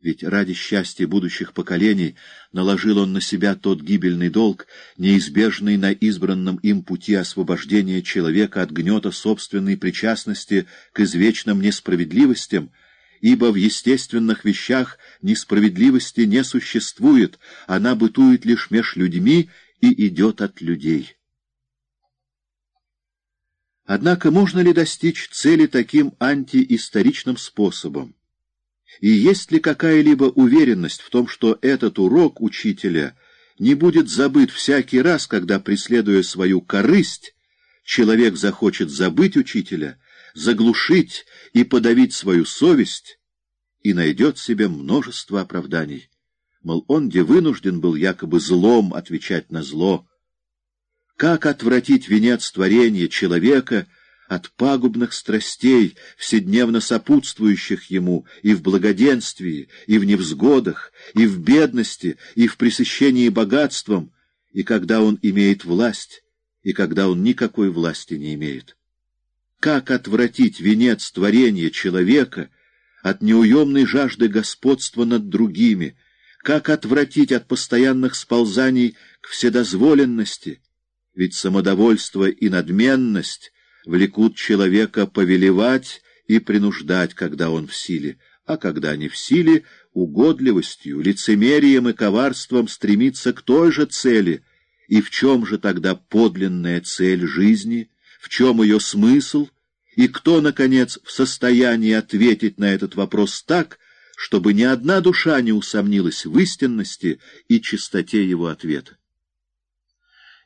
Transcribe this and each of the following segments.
Ведь ради счастья будущих поколений наложил он на себя тот гибельный долг, неизбежный на избранном им пути освобождения человека от гнета собственной причастности к извечным несправедливостям, ибо в естественных вещах несправедливости не существует, она бытует лишь меж людьми и идет от людей. Однако можно ли достичь цели таким антиисторичным способом? И есть ли какая-либо уверенность в том, что этот урок учителя не будет забыт всякий раз, когда, преследуя свою корысть, человек захочет забыть учителя, заглушить и подавить свою совесть и найдет себе множество оправданий? Мол, он где вынужден был якобы злом отвечать на зло. Как отвратить венец творения человека — от пагубных страстей, вседневно сопутствующих ему и в благоденствии, и в невзгодах, и в бедности, и в пресыщении богатством, и когда он имеет власть, и когда он никакой власти не имеет. Как отвратить венец творения человека от неуемной жажды господства над другими, как отвратить от постоянных сползаний к вседозволенности, ведь самодовольство и надменность влекут человека повелевать и принуждать, когда он в силе, а когда не в силе, угодливостью, лицемерием и коварством стремиться к той же цели. И в чем же тогда подлинная цель жизни, в чем ее смысл, и кто, наконец, в состоянии ответить на этот вопрос так, чтобы ни одна душа не усомнилась в истинности и чистоте его ответа?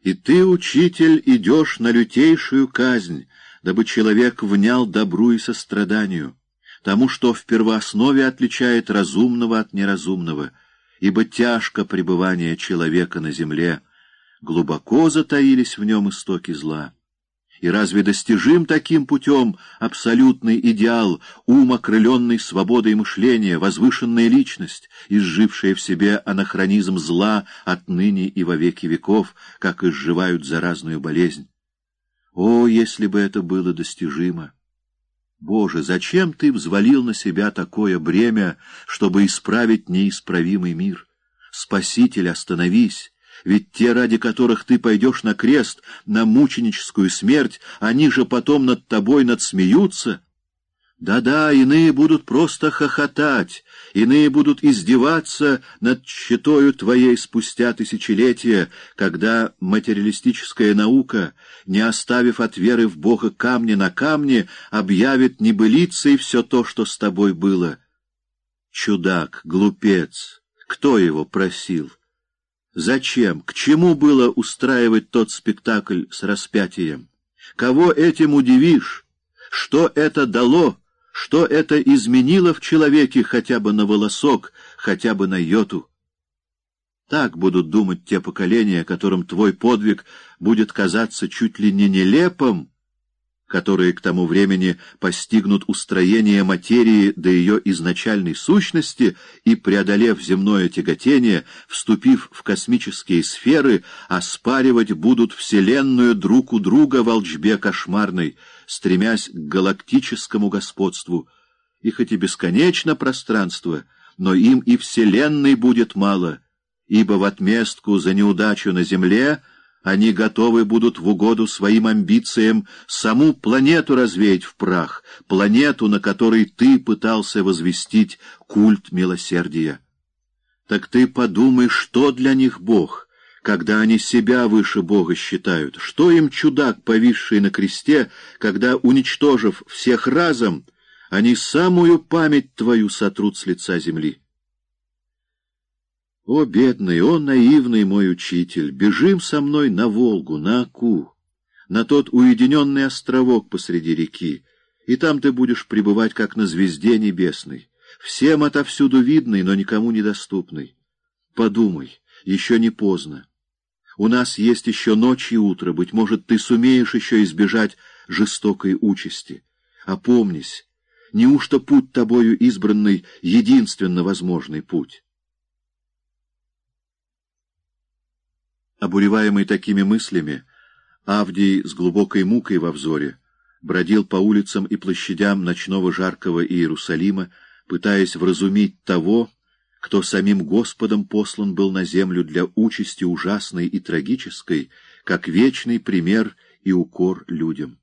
И ты, учитель, идешь на лютейшую казнь, дабы человек внял добру и состраданию, тому, что в первооснове отличает разумного от неразумного, ибо тяжко пребывание человека на земле, глубоко затаились в нем истоки зла. И разве достижим таким путем абсолютный идеал, ум, окрыленный свободой мышления, возвышенная личность, изжившая в себе анахронизм зла отныне и во веки веков, как изживают заразную болезнь? О, если бы это было достижимо! Боже, зачем ты взвалил на себя такое бремя, чтобы исправить неисправимый мир? Спаситель, остановись! Ведь те, ради которых ты пойдешь на крест, на мученическую смерть, они же потом над тобой надсмеются. Да-да, иные будут просто хохотать, иные будут издеваться над щитою твоей спустя тысячелетия, когда материалистическая наука, не оставив от веры в Бога камня на камне, объявит небылицей все то, что с тобой было. Чудак, глупец, кто его просил? Зачем, к чему было устраивать тот спектакль с распятием? Кого этим удивишь? Что это дало? Что это изменило в человеке хотя бы на волосок, хотя бы на йоту? Так будут думать те поколения, которым твой подвиг будет казаться чуть ли не нелепым, которые к тому времени постигнут устроение материи до ее изначальной сущности и, преодолев земное тяготение, вступив в космические сферы, оспаривать будут Вселенную друг у друга в волчбе кошмарной, стремясь к галактическому господству. И хоть и бесконечно пространство, но им и Вселенной будет мало, ибо в отместку за неудачу на Земле — они готовы будут в угоду своим амбициям саму планету развеять в прах, планету, на которой ты пытался возвестить культ милосердия. Так ты подумай, что для них Бог, когда они себя выше Бога считают, что им чудак, повисший на кресте, когда, уничтожив всех разом, они самую память твою сотрут с лица земли. О, бедный, о, наивный мой учитель, бежим со мной на Волгу, на Аку, на тот уединенный островок посреди реки, и там ты будешь пребывать, как на звезде небесной, всем отовсюду видный, но никому недоступный. Подумай, еще не поздно. У нас есть еще ночь и утро, быть может, ты сумеешь еще избежать жестокой участи. Опомнись, неужто путь тобою избранный — единственно возможный путь? Обуреваемый такими мыслями, Авдий с глубокой мукой во взоре бродил по улицам и площадям ночного жаркого Иерусалима, пытаясь вразумить того, кто самим Господом послан был на землю для участи ужасной и трагической, как вечный пример и укор людям.